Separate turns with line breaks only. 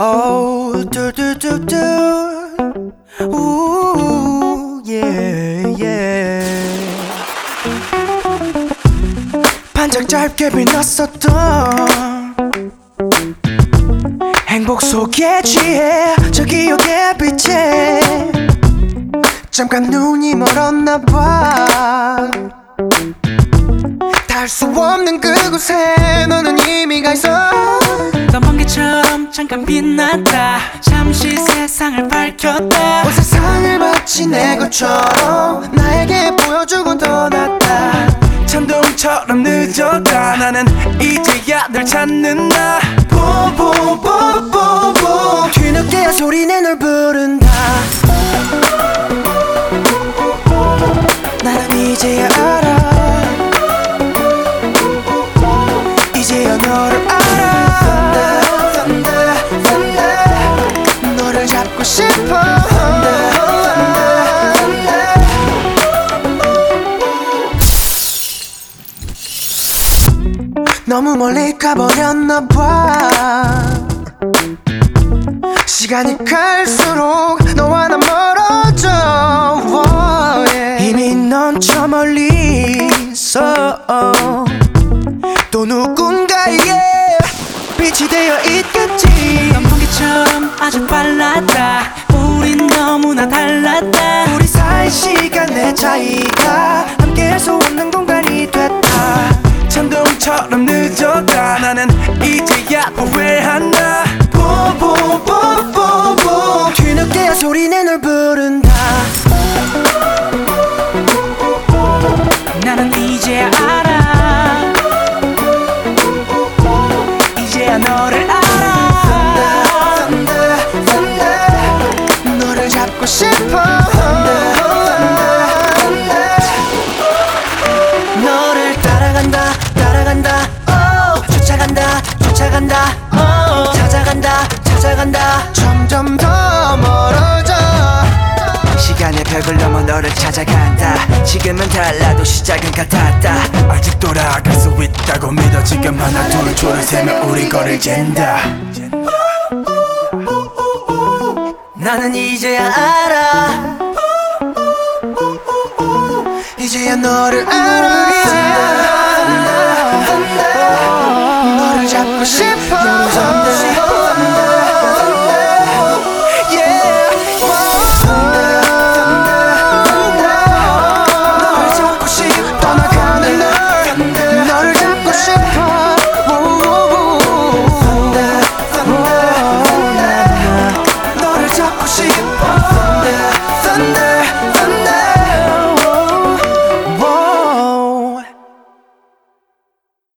Oh, do do do do. 반짝 짧게 빛났었던 행복 속에 취해 저 기억의 빛에 잠깐 눈이 멀었나 봐. 닿을 수 없는 그곳에 너는 이미 가 있어.
잠깐 빛났다 잠시 세상을 밝혔다
온 세상을 마치 내 것처럼 나에게 보여주곤 더 낫다.
천둥처럼 늦었다 나는 이제야 널 찾는다
뽀뽀뽀뽀뽀 뒤늦게야 소리내 널 부른다. 나는 이제야 알아. 너무 멀리 가버렸나 봐. 시간이 갈수록 너와 나 멀어져. Oh, yeah. 이미 넌 저 멀리 있어. 또 누군가에게 빛이 되어 있겠지.
넌 번개처럼 아주 빨랐다 우린 너무나 달랐다 늦었다 나는 이제야 후회한다.
뽀뽀뽀뽀뽀. 뒤늦게야 소리내 널 부른다.
나는 이제야
벽을 넘어 너를 찾아간다 지금은 달라도 시작은 같았다
아직 돌아갈 수 있다고 믿어 지금 하나 둘 줄을 세며 우리 거를 잰다
나는 이제야 알아. 이제야 너를 알아. 너를 잡고 싶어.